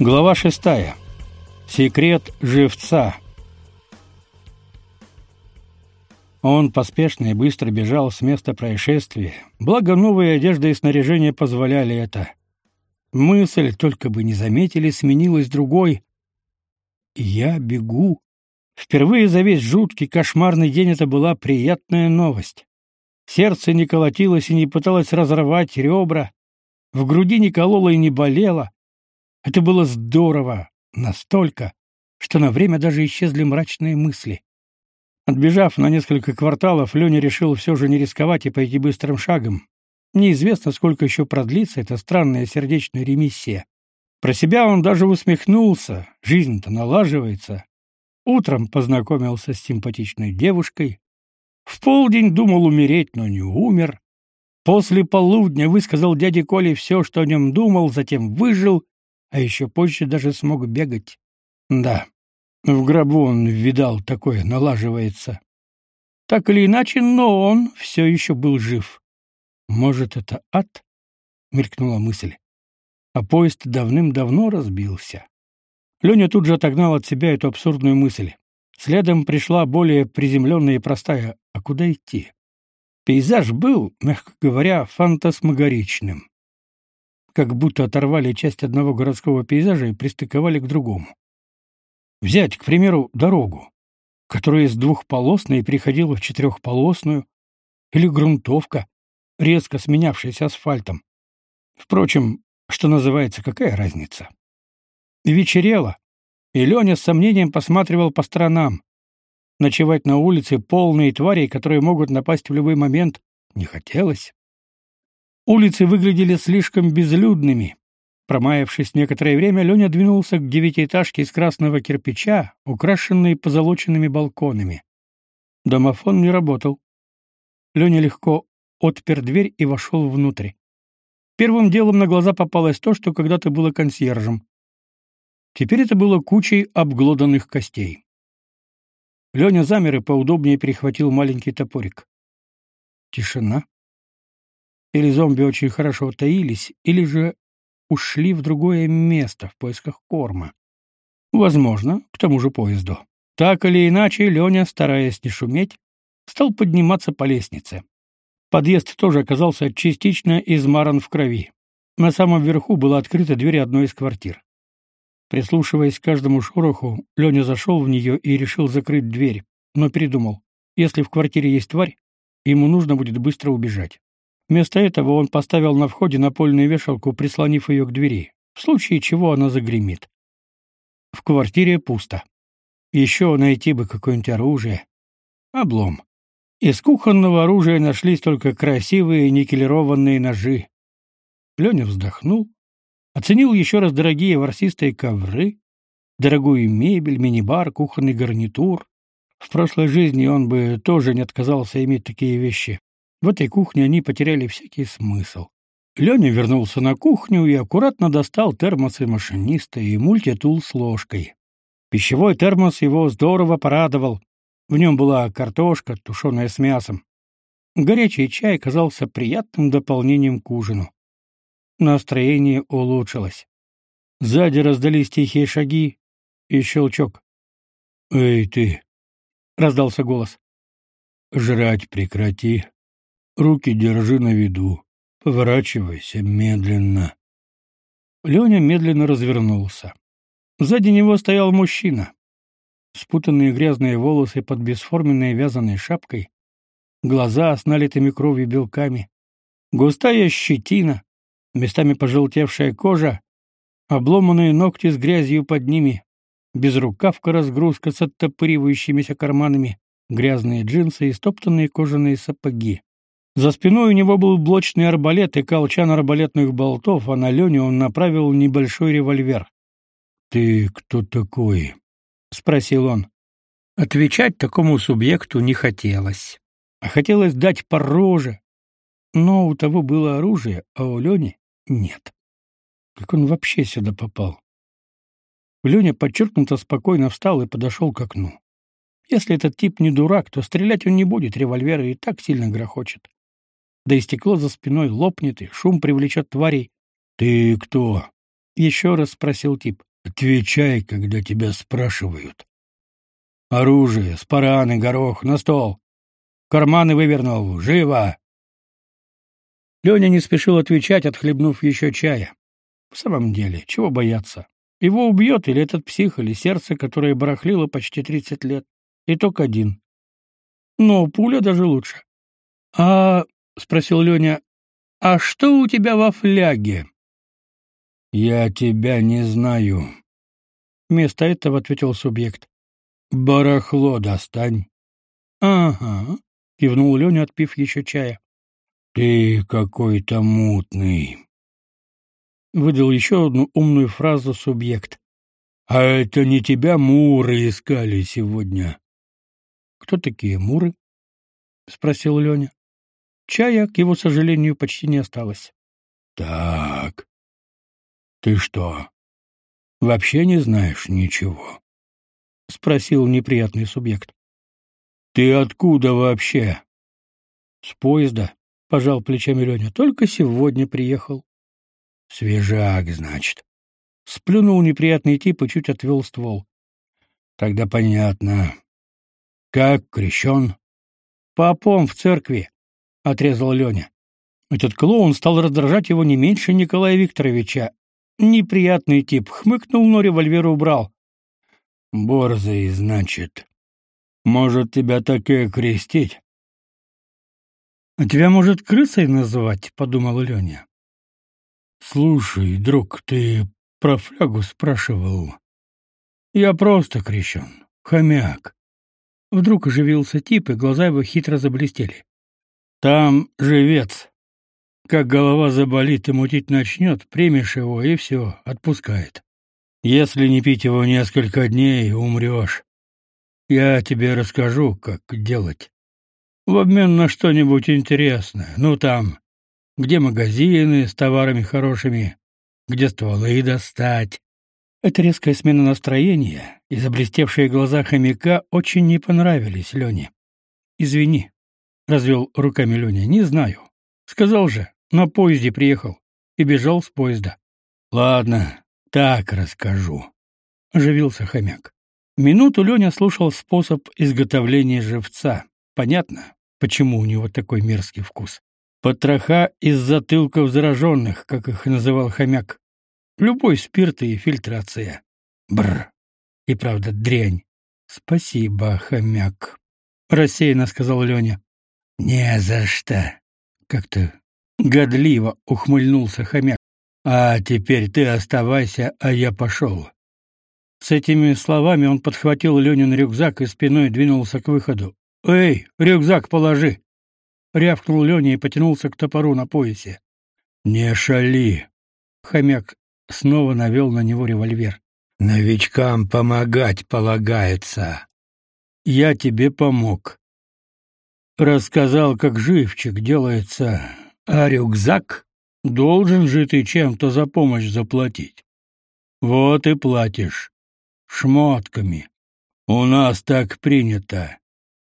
Глава шестая. Секрет живца. Он поспешно и быстро бежал с места происшествия. Благо новые одежда и снаряжение позволяли это. Мысль, только бы не заметили, сменилась другой. Я бегу. Впервые за весь жуткий кошмарный день это была приятная новость. Сердце не колотилось и не пыталось разорвать ребра, в груди не кололо и не болело. Это было здорово, настолько, что на время даже исчезли мрачные мысли. Отбежав на несколько кварталов, Леня решил все же не рисковать и пойти быстрым шагом. Неизвестно, сколько еще продлится эта странная сердечная ремиссия. Про себя он даже усмехнулся. Жизнь-то налаживается. Утром познакомился с симпатичной девушкой. В полдень думал умереть, но не умер. После полудня высказал дяде Коле все, что о нем думал, затем выжил а еще позже даже смог бегать. Да, в гробу он видал такое налаживается. Так или иначе, но он все еще был жив. Может, это ад? Мелькнула мысль. А поезд давным-давно разбился. Леня тут же отогнал от себя эту абсурдную мысль. Следом пришла более приземленная и простая «А куда идти?». Пейзаж был, мягко говоря, фантасмагоричным как будто оторвали часть одного городского пейзажа и пристыковали к другому. Взять, к примеру, дорогу, которая из двухполосной переходила в четырехполосную, или грунтовка, резко сменявшаяся асфальтом. Впрочем, что называется, какая разница? Вечерело, и Леня с сомнением посматривал по сторонам. Ночевать на улице полные тварей, которые могут напасть в любой момент, не хотелось. Улицы выглядели слишком безлюдными. Промаявшись некоторое время, Леня двинулся к девятиэтажке из красного кирпича, украшенной позолоченными балконами. Домофон не работал. Леня легко отпер дверь и вошел внутрь. Первым делом на глаза попалось то, что когда-то было консьержем. Теперь это было кучей обглоданных костей. Леня замер и поудобнее перехватил маленький топорик. Тишина. Или зомби очень хорошо таились, или же ушли в другое место в поисках корма. Возможно, к тому же поезду. Так или иначе, Леня, стараясь не шуметь, стал подниматься по лестнице. Подъезд тоже оказался частично измаран в крови. На самом верху была открыта дверь одной из квартир. Прислушиваясь к каждому шороху, Леня зашел в нее и решил закрыть дверь, но передумал. Если в квартире есть тварь, ему нужно будет быстро убежать. Вместо этого он поставил на входе напольную вешалку, прислонив ее к двери, в случае чего она загремит. В квартире пусто. Еще найти бы какое-нибудь оружие. Облом. Из кухонного оружия нашлись только красивые никелированные ножи. Леня вздохнул, оценил еще раз дорогие ворсистые ковры, дорогую мебель, мини-бар, кухонный гарнитур. В прошлой жизни он бы тоже не отказался иметь такие вещи. В этой кухне они потеряли всякий смысл. Леня вернулся на кухню и аккуратно достал термосы машиниста и мультитул с ложкой. Пищевой термос его здорово порадовал. В нем была картошка, тушеная с мясом. Горячий чай казался приятным дополнением к ужину. Настроение улучшилось. Сзади раздались тихие шаги и щелчок. «Эй, ты!» — раздался голос. «Жрать прекрати, Руки держи на виду. Поворачивайся медленно. Леня медленно развернулся. Сзади него стоял мужчина. Спутанные грязные волосы под бесформенной вязаной шапкой, глаза с налитыми кровью белками, густая щетина, местами пожелтевшая кожа, обломанные ногти с грязью под ними, безрукавка-разгрузка с оттопыривающимися карманами, грязные джинсы и стоптанные кожаные сапоги. За спиной у него был блочный арбалет и колчан арбалетных болтов, а на Леню он направил небольшой револьвер. «Ты кто такой?» — спросил он. Отвечать такому субъекту не хотелось. А хотелось дать по роже. Но у того было оружие, а у Лени нет. Как он вообще сюда попал? Леня подчеркнуто спокойно встал и подошел к окну. Если этот тип не дурак, то стрелять он не будет, револьвер и так сильно грохочет да и стекло за спиной лопнет, и шум привлечет тварей. — Ты кто? — еще раз спросил тип. Отвечай, когда тебя спрашивают. Оружие, спараны, горох, на стол. Карманы вывернул. Живо! Леня не спешил отвечать, отхлебнув еще чая. В самом деле, чего бояться? Его убьет или этот псих, или сердце, которое барахлило почти тридцать лет. Итог один. Но пуля даже лучше. — А, — спросил Леня, — а что у тебя во фляге? — Я тебя не знаю. Вместо этого ответил субъект. — Барахло достань. — Ага, — кивнул Леня, отпив еще чая. — Ты какой-то мутный. Выдал еще одну умную фразу субъект. — А это не тебя муры искали сегодня? — Кто такие муры? — спросил Леня. Чая, к его сожалению, почти не осталось. — Так. Ты что, вообще не знаешь ничего? — спросил неприятный субъект. — Ты откуда вообще? — С поезда, — пожал плечами Леня. — Только сегодня приехал. — Свежак, значит. Сплюнул неприятный тип и чуть отвел ствол. — Тогда понятно. Как крещен? — Попом в церкви отрезал Леня. Этот клоун стал раздражать его не меньше Николая Викторовича. Неприятный тип хмыкнул, но револьвер убрал. Борзый, значит. Может, тебя так и крестить? А тебя, может, крысой называть, подумал Леня. Слушай, друг, ты про флягу спрашивал. Я просто крещен, хомяк. Вдруг оживился тип, и глаза его хитро заблестели. Там живец. Как голова заболит и мутить начнет, примешь его, и все, отпускает. Если не пить его несколько дней, умрешь. Я тебе расскажу, как делать. В обмен на что-нибудь интересное. Ну там, где магазины с товарами хорошими, где стволы достать. Эта резкая смена настроения и заблестевшие глаза хомяка очень не понравились Лене. Извини, развел руками Леня. Не знаю. Сказал же, на поезде приехал и бежал с поезда. Ладно, так расскажу, оживился хомяк. Минуту Леня слушал способ изготовления живца. Понятно, почему у него такой мерзкий вкус. Потроха из затылков зараженных, как их называл хомяк. Любой спирт и фильтрация. Бр. И правда дрянь. Спасибо, хомяк, рассеянно сказал Леня. «Не за что!» — как-то годливо ухмыльнулся хомяк. «А теперь ты оставайся, а я пошел». С этими словами он подхватил Ленин рюкзак и спиной двинулся к выходу. «Эй, рюкзак положи!» Рявкнул Леня и потянулся к топору на поясе. «Не шали!» Хомяк снова навел на него револьвер. «Новичкам помогать полагается!» «Я тебе помог», рассказал, как живчик делается, а рюкзак должен же ты чем-то за помощь заплатить. Вот и платишь. Шмотками. У нас так принято.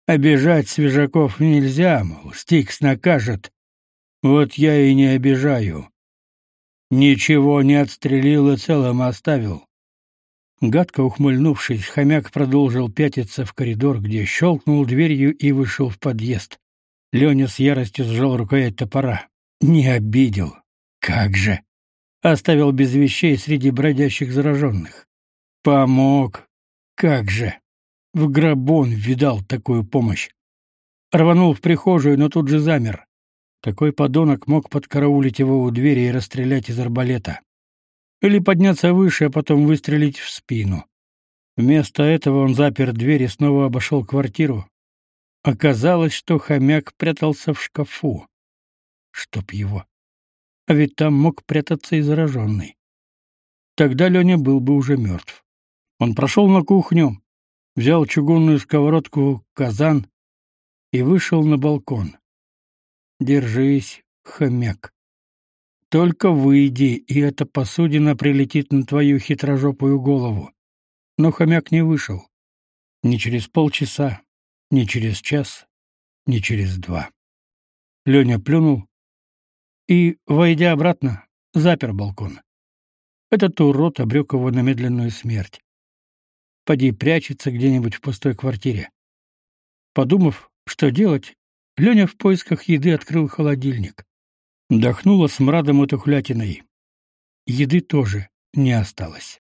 Обижать свежаков нельзя, мол, Стикс накажет. Вот я и не обижаю. Ничего не отстрелил и целым оставил. Гадко ухмыльнувшись, хомяк продолжил пятиться в коридор, где щелкнул дверью и вышел в подъезд. Леня с яростью сжал рукоять топора. Не обидел. Как же! Оставил без вещей среди бродящих зараженных. Помог. Как же! В гробу он видал такую помощь. Рванул в прихожую, но тут же замер. Такой подонок мог подкараулить его у двери и расстрелять из арбалета или подняться выше, а потом выстрелить в спину. Вместо этого он запер дверь и снова обошел квартиру. Оказалось, что хомяк прятался в шкафу. Чтоб его. А ведь там мог прятаться и зараженный. Тогда Леня был бы уже мертв. Он прошел на кухню, взял чугунную сковородку, казан и вышел на балкон. Держись, хомяк. Только выйди, и эта посудина прилетит на твою хитрожопую голову. Но хомяк не вышел. Ни через полчаса, ни через час, ни через два. Леня плюнул и, войдя обратно, запер балкон. Этот урод обрек его на медленную смерть. Поди прячется где-нибудь в пустой квартире. Подумав, что делать, Леня в поисках еды открыл холодильник. Дохнуло смрадом и тухлятиной. Еды тоже не осталось.